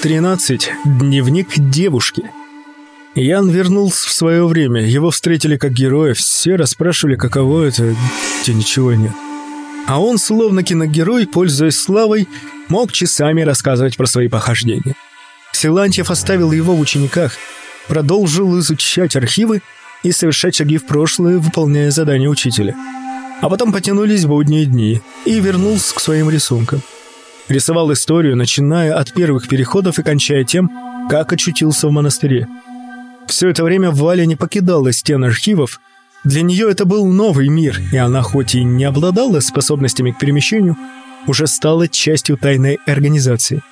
13. Дневник девушки. Ян вернулся в свое время. Его встретили как героя. Все расспрашивали, каково это, где ничего нет. А он, словно киногерой, пользуясь славой, мог часами рассказывать про свои похождения. Силантьев оставил его в учениках, продолжил изучать архивы и совершать шаги в прошлое, выполняя задания учителя. А потом потянулись будние дни и вернулся к своим рисункам. Рисовал историю, начиная от первых переходов и кончая тем, как очутился в монастыре. Все это время Валя не покидала стен архивов. Для нее это был новый мир, и она хоть и не обладала способностями к перемещению, уже стала частью тайной организации.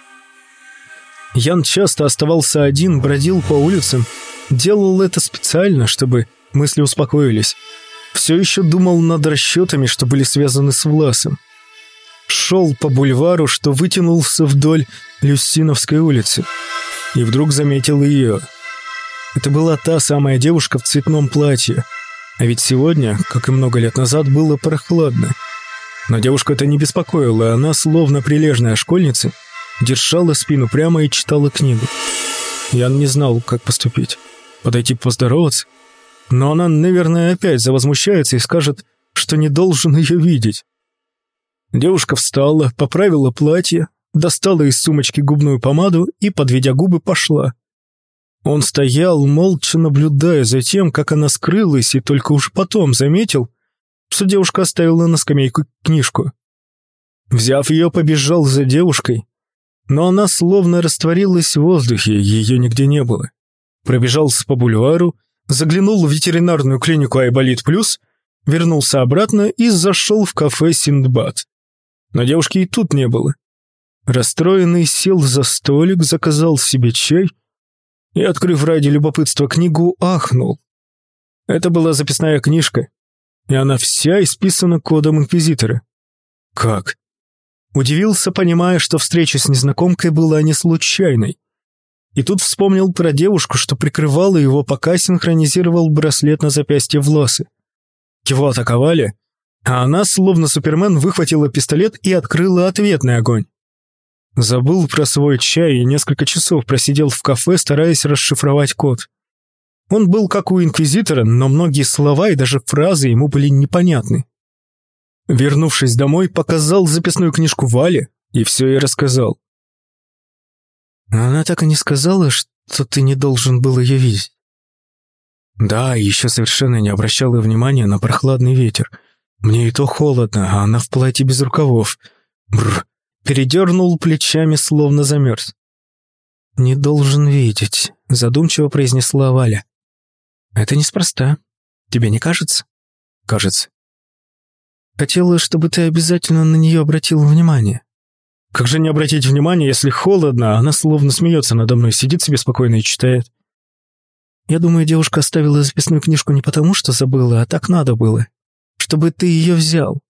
Ян часто оставался один, бродил по улицам, делал это специально, чтобы мысли успокоились. Все еще думал над расчетами, что были связаны с Власом шел по бульвару, что вытянулся вдоль Люсиновской улицы, и вдруг заметил ее. Это была та самая девушка в цветном платье, а ведь сегодня, как и много лет назад, было прохладно. Но девушку это не беспокоило, она, словно прилежная школьница, держала спину прямо и читала книгу. Ян не знал, как поступить. Подойти поздороваться? Но она, наверное, опять завозмущается и скажет, что не должен ее видеть. Девушка встала, поправила платье, достала из сумочки губную помаду и, подведя губы, пошла. Он стоял, молча наблюдая за тем, как она скрылась, и только уж потом заметил, что девушка оставила на скамейку книжку. Взяв ее, побежал за девушкой, но она словно растворилась в воздухе, ее нигде не было. Пробежался по бульвару, заглянул в ветеринарную клинику Айболит Плюс, вернулся обратно и зашел в кафе Синдбад но девушки и тут не было. Расстроенный сел за столик, заказал себе чай и, открыв ради любопытства книгу, ахнул. Это была записная книжка, и она вся исписана кодом Инквизитора. Как? Удивился, понимая, что встреча с незнакомкой была не случайной. И тут вспомнил про девушку, что прикрывала его, пока синхронизировал браслет на запястье Власы. Его атаковали, а она, словно Супермен, выхватила пистолет и открыла ответный огонь. Забыл про свой чай и несколько часов просидел в кафе, стараясь расшифровать код. Он был как у Инквизитора, но многие слова и даже фразы ему были непонятны. Вернувшись домой, показал записную книжку Вале и все ей рассказал. Она так и не сказала, что ты не должен был ее видеть. Да, еще совершенно не обращала внимания на прохладный ветер – мне и то холодно, а она в платье без рукавов. Бррр. Передернул плечами, словно замерз. «Не должен видеть», — задумчиво произнесла Валя. «Это неспроста. Тебе не кажется?» «Кажется». «Хотела, чтобы ты обязательно на нее обратил внимание». «Как же не обратить внимание, если холодно, а она словно смеется надо мной, сидит себе спокойно и читает?» «Я думаю, девушка оставила записную книжку не потому, что забыла, а так надо было чтобы ты ее взял.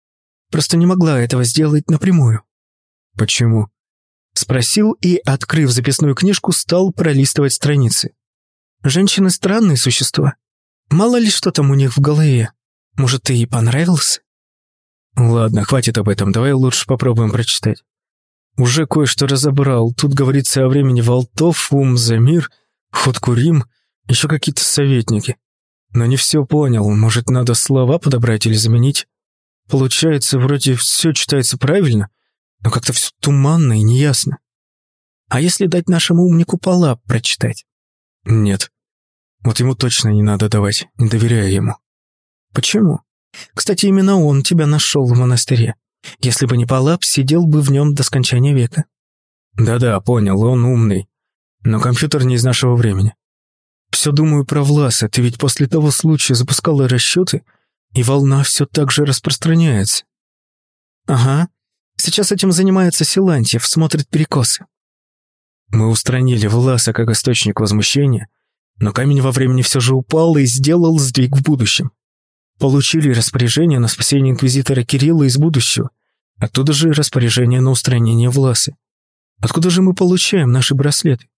Просто не могла этого сделать напрямую». «Почему?» Спросил и, открыв записную книжку, стал пролистывать страницы. «Женщины странные существа. Мало ли что там у них в голове. Может, ты ей понравился?» «Ладно, хватит об этом, давай лучше попробуем прочитать». Уже кое-что разобрал. Тут говорится о времени Волтов, Ум, Ход Курим, еще какие-то советники но не все понял. Может, надо слова подобрать или заменить? Получается, вроде все читается правильно, но как-то все туманно и неясно. А если дать нашему умнику Палап прочитать? Нет. Вот ему точно не надо давать, не доверяя ему. Почему? Кстати, именно он тебя нашел в монастыре. Если бы не Палап, сидел бы в нем до скончания века. Да-да, понял, он умный. Но компьютер не из нашего времени. Все думаю про Власа, ты ведь после того случая запускала расчеты, и волна все так же распространяется. Ага. Сейчас этим занимается Силантьев, смотрит перекосы. Мы устранили Власа как источник возмущения, но камень во времени все же упал и сделал сдвиг в будущем. Получили распоряжение на спасение инквизитора Кирилла из будущего, оттуда же распоряжение на устранение Власы. Откуда же мы получаем наши браслеты?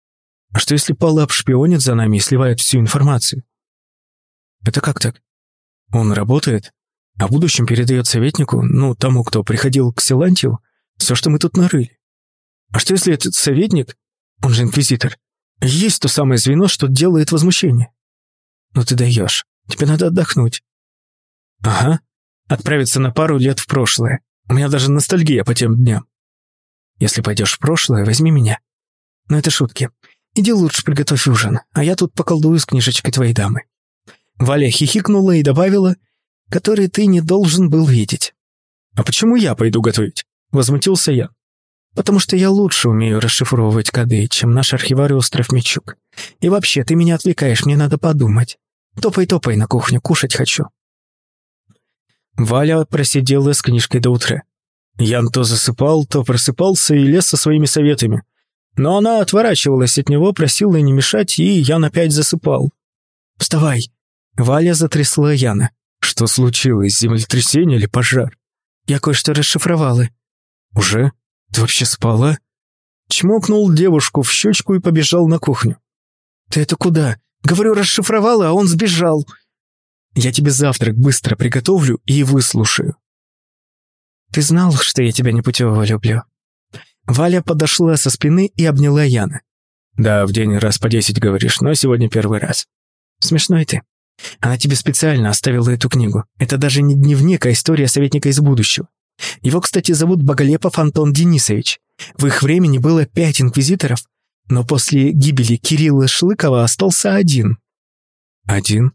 А что если Палап шпионит за нами и сливает всю информацию? Это как так? Он работает, а в будущем передает советнику, ну, тому, кто приходил к Силантию, все, что мы тут нарыли. А что если этот советник Он же инквизитор. Есть то самое звено, что делает возмущение. Ну ты даешь. Тебе надо отдохнуть. Ага. Отправиться на пару лет в прошлое. У меня даже ностальгия по тем дням. Если пойдешь в прошлое, возьми меня. Но это шутки. Иди лучше приготовь ужин, а я тут поколдую с книжечкой твоей дамы. Валя хихикнула и добавила, который ты не должен был видеть. «А почему я пойду готовить?» — возмутился я. «Потому что я лучше умею расшифровывать коды, чем наш архивариус Трофмичук. И вообще, ты меня отвлекаешь, мне надо подумать. Топай-топай на кухню, кушать хочу». Валя просидела с книжкой до утра. Ян то засыпал, то просыпался и лез со своими советами. Но она отворачивалась от него, просила не мешать, и Ян опять засыпал. «Вставай!» Валя затрясла Яна. «Что случилось, землетрясение или пожар?» «Я кое-что расшифровала». «Уже? Ты вообще спала?» Чмокнул девушку в щечку и побежал на кухню. «Ты это куда? Говорю, расшифровала, а он сбежал». «Я тебе завтрак быстро приготовлю и выслушаю». «Ты знал, что я тебя непутевого люблю?» Валя подошла со спины и обняла Яна. «Да, в день раз по десять говоришь, но сегодня первый раз». «Смешной ты. Она тебе специально оставила эту книгу. Это даже не дневник, а история советника из будущего. Его, кстати, зовут Боголепов Антон Денисович. В их времени было пять инквизиторов, но после гибели Кирилла Шлыкова остался один. Один?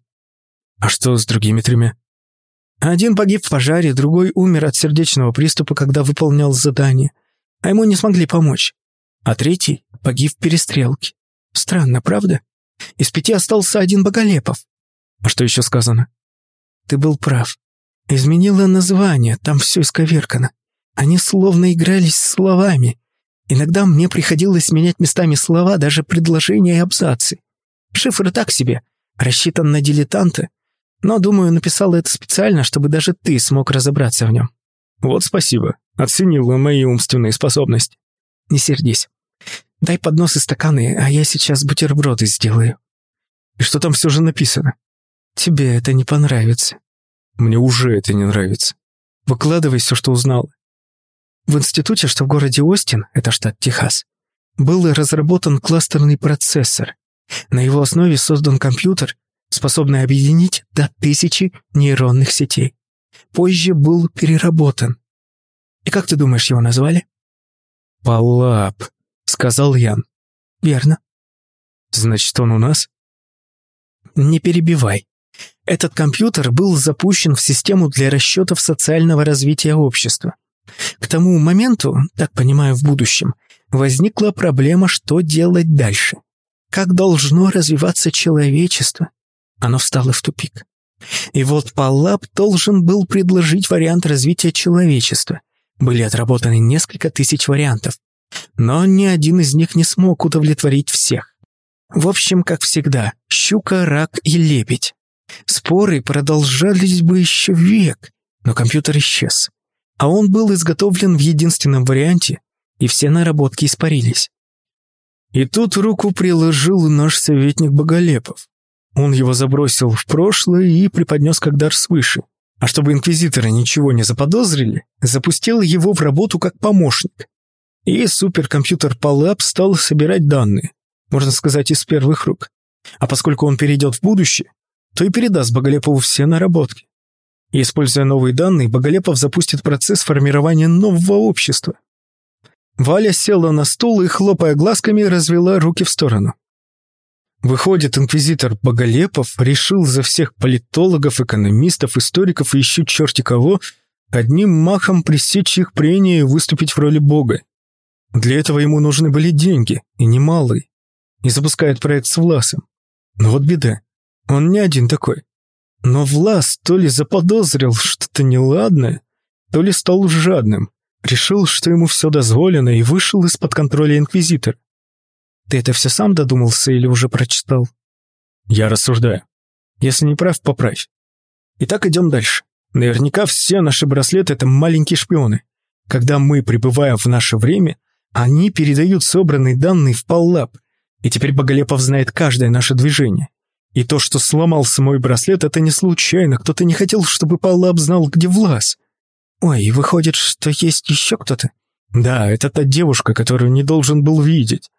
А что с другими тремя? Один погиб в пожаре, другой умер от сердечного приступа, когда выполнял задание, а ему не смогли помочь. А третий погиб в перестрелке. Странно, правда? Из пяти остался один Боголепов. А что еще сказано? Ты был прав. Изменила название, там все исковеркано. Они словно игрались словами. Иногда мне приходилось менять местами слова, даже предложения и абзацы. Шифр так себе, рассчитан на дилетанта, но, думаю, написала это специально, чтобы даже ты смог разобраться в нем. Вот спасибо, оценила мои умственные способности. Не сердись. Дай поднос и стаканы, а я сейчас бутерброды сделаю. И что там все же написано? Тебе это не понравится. Мне уже это не нравится. Выкладывай все, что узнал. В институте, что в городе Остин, это штат Техас, был разработан кластерный процессор. На его основе создан компьютер, способный объединить до тысячи нейронных сетей. Позже был переработан. И как ты думаешь, его назвали? «Палап», — сказал Ян. «Верно». «Значит, он у нас?» «Не перебивай. Этот компьютер был запущен в систему для расчетов социального развития общества. К тому моменту, так понимаю, в будущем, возникла проблема, что делать дальше. Как должно развиваться человечество? Оно встало в тупик. И вот Паллап должен был предложить вариант развития человечества. Были отработаны несколько тысяч вариантов, но ни один из них не смог удовлетворить всех. В общем, как всегда, щука, рак и лебедь. Споры продолжались бы еще век, но компьютер исчез. А он был изготовлен в единственном варианте, и все наработки испарились. И тут руку приложил наш советник Боголепов. Он его забросил в прошлое и преподнес как дар свыше. А чтобы инквизиторы ничего не заподозрили, запустил его в работу как помощник. И суперкомпьютер Палап стал собирать данные, можно сказать, из первых рук. А поскольку он перейдет в будущее, то и передаст Боголепову все наработки. Используя новые данные, Боголепов запустит процесс формирования нового общества. Валя села на стул и, хлопая глазками, развела руки в сторону. Выходит, инквизитор Боголепов решил за всех политологов, экономистов, историков и еще черти кого одним махом пресечь их прения и выступить в роли бога. Для этого ему нужны были деньги, и немалые. И запускает проект с Власом. Но вот беда. Он не один такой. Но Влас то ли заподозрил что-то неладное, то ли стал жадным, решил, что ему все дозволено, и вышел из-под контроля Инквизитора. Ты это все сам додумался или уже прочитал? Я рассуждаю. Если не прав, поправь. Итак, идем дальше. Наверняка все наши браслеты — это маленькие шпионы. Когда мы прибываем в наше время, они передают собранные данные в Паллаб, и теперь Боголепов знает каждое наше движение. И то, что сломался мой браслет, это не случайно. Кто-то не хотел, чтобы Паллаб знал, где Влас. Ой, выходит, что есть еще кто-то? Да, это та девушка, которую не должен был видеть.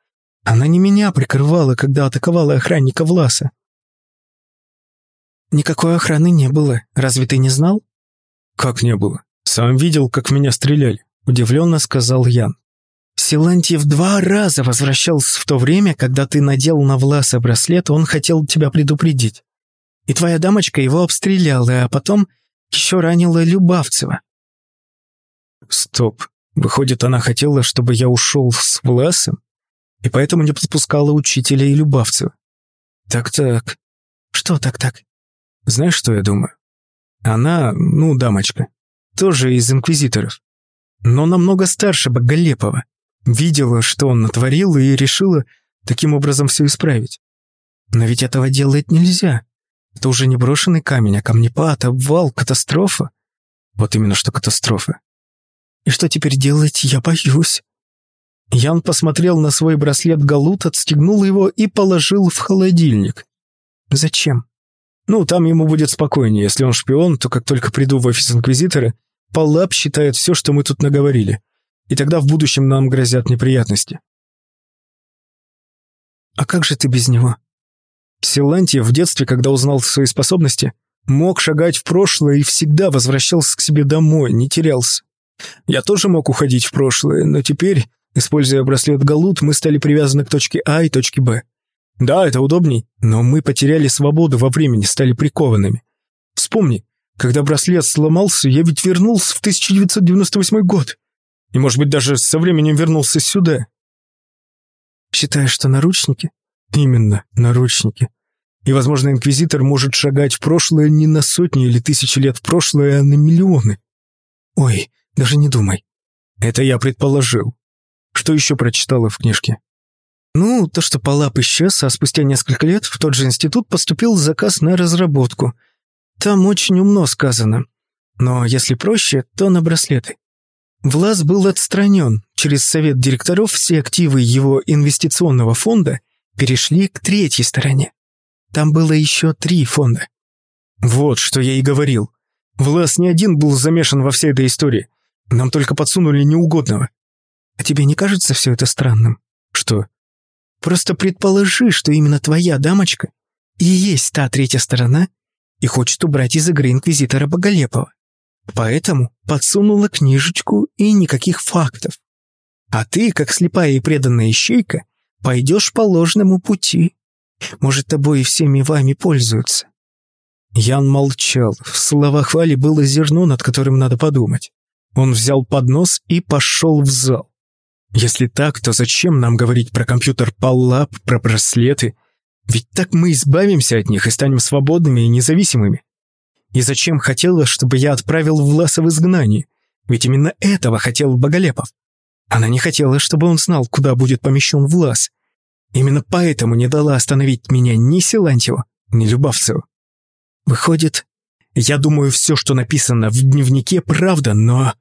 Она не меня прикрывала, когда атаковала охранника Власа. Никакой охраны не было. Разве ты не знал? Как не было? Сам видел, как в меня стреляли. Удивленно сказал Ян. Силантьев два раза возвращался в то время, когда ты надел на Власа браслет, он хотел тебя предупредить. И твоя дамочка его обстреляла, а потом еще ранила Любавцева. Стоп. Выходит, она хотела, чтобы я ушел с Власом, и поэтому не подпускала учителя и Любавцева. Так-так. Что так-так? Знаешь, что я думаю? Она, ну, дамочка, тоже из инквизиторов, но намного старше Боголепова. Видела, что он натворил, и решила таким образом все исправить. Но ведь этого делать нельзя. Это уже не брошенный камень, а камнепад, обвал, катастрофа. Вот именно что катастрофа. И что теперь делать, я боюсь. Ян посмотрел на свой браслет Галут, отстегнул его и положил в холодильник. Зачем? Ну, там ему будет спокойнее. Если он шпион, то как только приду в офис Инквизитора, Паллап считает все, что мы тут наговорили. И тогда в будущем нам грозят неприятности. А как же ты без него? Силантий в детстве, когда узнал свои способности, мог шагать в прошлое и всегда возвращался к себе домой, не терялся. Я тоже мог уходить в прошлое, но теперь, используя браслет Галут, мы стали привязаны к точке А и точке Б. Да, это удобней, но мы потеряли свободу во времени, стали прикованными. Вспомни, когда браслет сломался, я ведь вернулся в 1998 год. И, может быть, даже со временем вернулся сюда. Считаешь, что наручники? Именно, наручники. И, возможно, Инквизитор может шагать в прошлое не на сотни или тысячи лет в прошлое, а на миллионы. Ой, даже не думай. Это я предположил. Что еще прочитала в книжке? Ну, то, что Палап исчез, а спустя несколько лет в тот же институт поступил заказ на разработку. Там очень умно сказано. Но если проще, то на браслеты. Влас был отстранен. Через совет директоров все активы его инвестиционного фонда перешли к третьей стороне. Там было еще три фонда. Вот что я и говорил. Влас не один был замешан во всей этой истории. Нам только подсунули неугодного. А тебе не кажется все это странным? Что? Просто предположи, что именно твоя дамочка и есть та третья сторона и хочет убрать из игры инквизитора Боголепова. Поэтому подсунула книжечку и никаких фактов. А ты, как слепая и преданная ищейка, пойдешь по ложному пути. Может, тобой и всеми вами пользуются. Ян молчал. В словах Вали было зерно, над которым надо подумать. Он взял поднос и пошел в зал. Если так, то зачем нам говорить про компьютер Паллап, про браслеты? Ведь так мы избавимся от них и станем свободными и независимыми. И зачем хотела, чтобы я отправил Власа в изгнание? Ведь именно этого хотел Боголепов. Она не хотела, чтобы он знал, куда будет помещен Влас. Именно поэтому не дала остановить меня ни Силантьеву, ни Любавцеву. Выходит, я думаю, все, что написано в дневнике, правда, но...